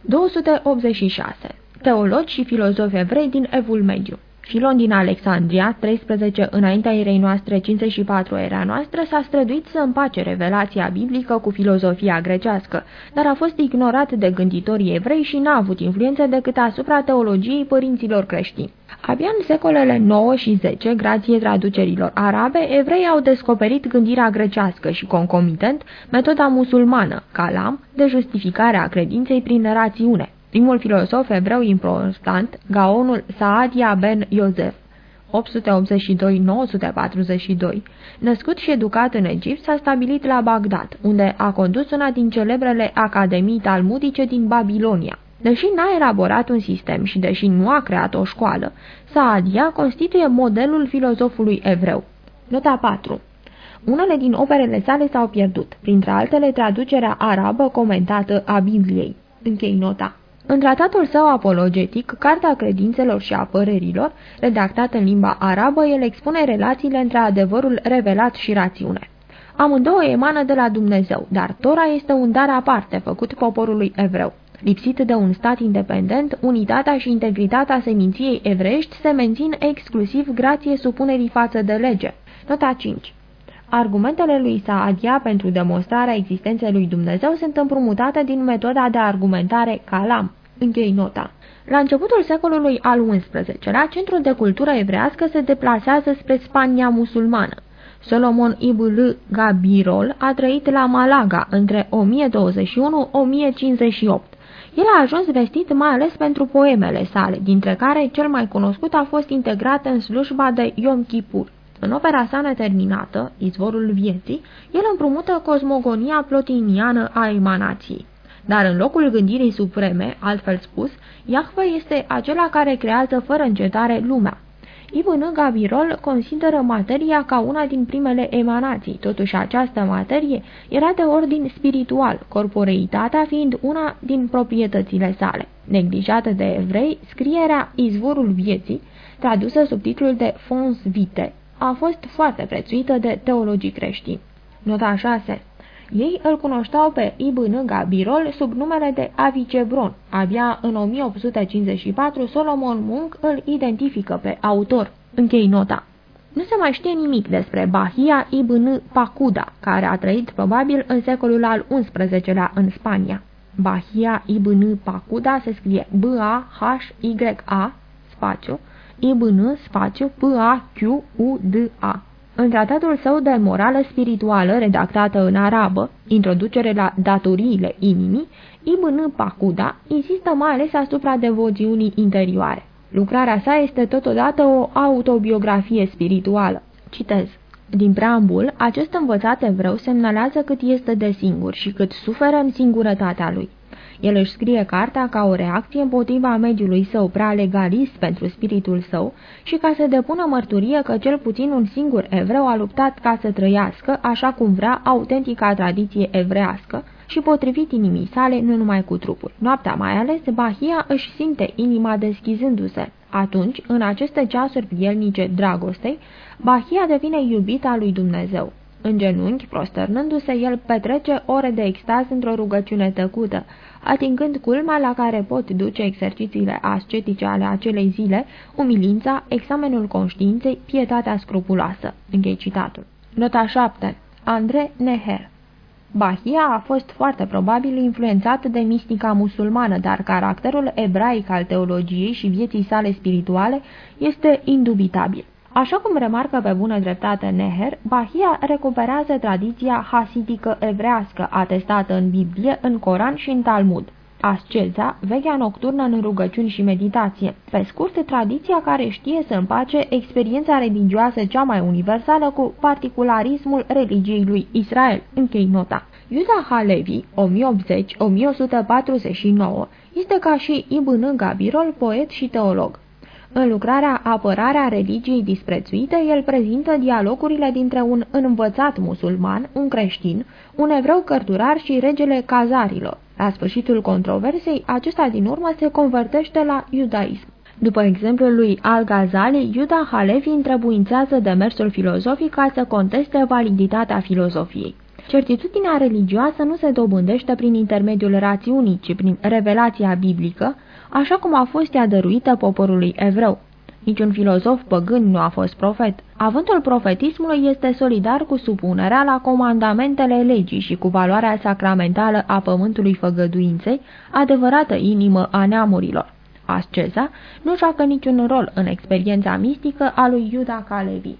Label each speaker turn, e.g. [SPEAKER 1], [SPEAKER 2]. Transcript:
[SPEAKER 1] 286. Teologi și filozofi evrei din Evul Mediu Filon din Alexandria, 13 înaintea erei noastre, 54 era noastră, s-a străduit să împace revelația biblică cu filozofia grecească, dar a fost ignorat de gânditorii evrei și n-a avut influență decât asupra teologiei părinților creștini. Abia în secolele 9 și 10, grație traducerilor arabe, evrei au descoperit gândirea grecească și, concomitent, metoda musulmană, calam, de justificare a credinței prin rațiune. Primul filosof evreu important, Gaonul Saadia ben Iosef, 882-942, născut și educat în Egipt, s-a stabilit la Bagdad, unde a condus una din celebrele academii talmudice din Babilonia. Deși n-a elaborat un sistem și deși nu a creat o școală, Saadia constituie modelul filozofului evreu. Nota 4 Unele din operele sale s-au pierdut, printre altele traducerea arabă comentată a Bibliei. Închei nota. În tratatul său apologetic, Carta Credințelor și a Părerilor, redactat în limba arabă, el expune relațiile între adevărul revelat și rațiune. Amândouă emană de la Dumnezeu, dar Tora este un dar aparte făcut poporului evreu. Lipsit de un stat independent, unitatea și integritatea seminției evreiești se mențin exclusiv grație supunerii față de lege. Nota 5 Argumentele lui Saadia pentru demonstrarea existenței lui Dumnezeu sunt împrumutate din metoda de argumentare Calam. Închei nota. La începutul secolului al XI-lea, centrul de cultură evrească se deplasează spre Spania musulmană. Solomon ibn Gabirol a trăit la Malaga între 1021-1058. El a ajuns vestit mai ales pentru poemele sale, dintre care cel mai cunoscut a fost integrat în slujba de Yom Kippur. În opera sa neterminată, Izvorul vieții, el împrumută cosmogonia plotiniană a emanației. Dar în locul gândirii supreme, altfel spus, Iahve este acela care creează fără încetare lumea. Ibn Gabirol consideră materia ca una din primele emanații, totuși această materie era de ordin spiritual, corporeitatea fiind una din proprietățile sale. Neglijată de evrei, scrierea Izvorul vieții, tradusă sub titlul de Fons Vite, a fost foarte prețuită de teologii creștini. Nota 6 ei îl cunoșteau pe Ibn Gabirol sub numele de Avicebron. Abia în 1854 Solomon Munk îl identifică pe autor. Închei nota. Nu se mai știe nimic despre Bahia Ibn Pacuda, care a trăit probabil în secolul al XI-lea în Spania. Bahia Ibn Pacuda se scrie B-A-H-Y-A, spațiu, Ibn, spațiu, P-A-Q-U-D-A. În tratatul său de morală spirituală, redactată în arabă, introducere la datoriile inimii, Ibn Pacuda insistă mai ales asupra devoțiunii interioare. Lucrarea sa este totodată o autobiografie spirituală. Citez. Din preambul, acest învățat evreu semnalează cât este de singur și cât suferă în singurătatea lui. El își scrie cartea ca o reacție împotriva mediului său prea legalist pentru spiritul său și ca să depună mărturie că cel puțin un singur evreu a luptat ca să trăiască așa cum vrea autentica tradiție evrească și potrivit inimii sale, nu numai cu trupul. Noaptea mai ales, Bahia își simte inima deschizându-se. Atunci, în aceste ceasuri prielnice dragostei, Bahia devine iubita lui Dumnezeu. În genunchi, prosternându-se, el petrece ore de extaz într-o rugăciune tăcută, atingând culma la care pot duce exercițiile ascetice ale acelei zile, umilința, examenul conștiinței, pietatea scrupuloasă. Închei citatul. Nota 7. André Neher Bahia a fost foarte probabil influențat de mistica musulmană, dar caracterul ebraic al teologiei și vieții sale spirituale este indubitabil. Așa cum remarcă pe bună dreptate Neher, Bahia recuperează tradiția hasidică evrească atestată în Biblie, în Coran și în Talmud. Asceza, vechea nocturnă în rugăciuni și meditație. Pe scurt, tradiția care știe să împace experiența religioasă cea mai universală cu particularismul religiei lui Israel. Închei nota. Iuda Halevi, 1080-1149, este ca și Ibn Gabirol, poet și teolog. În lucrarea Apărarea religiei disprețuite, el prezintă dialogurile dintre un învățat musulman, un creștin, un evreu cărturar și regele cazarilor. La sfârșitul controversei, acesta din urmă se convertește la iudaism. După exemplul lui Al-Ghazali, Iuda Halevi întrebuințează demersul filozofic ca să conteste validitatea filozofiei. Certitudinea religioasă nu se dobândește prin intermediul rațiunii, ci prin revelația biblică, așa cum a fost ea dăruită poporului evreu. Niciun filozof păgân nu a fost profet. Avântul profetismului este solidar cu supunerea la comandamentele legii și cu valoarea sacramentală a pământului făgăduinței, adevărată inimă a neamurilor. Asceza nu joacă niciun rol în experiența mistică a lui Iuda Calevi.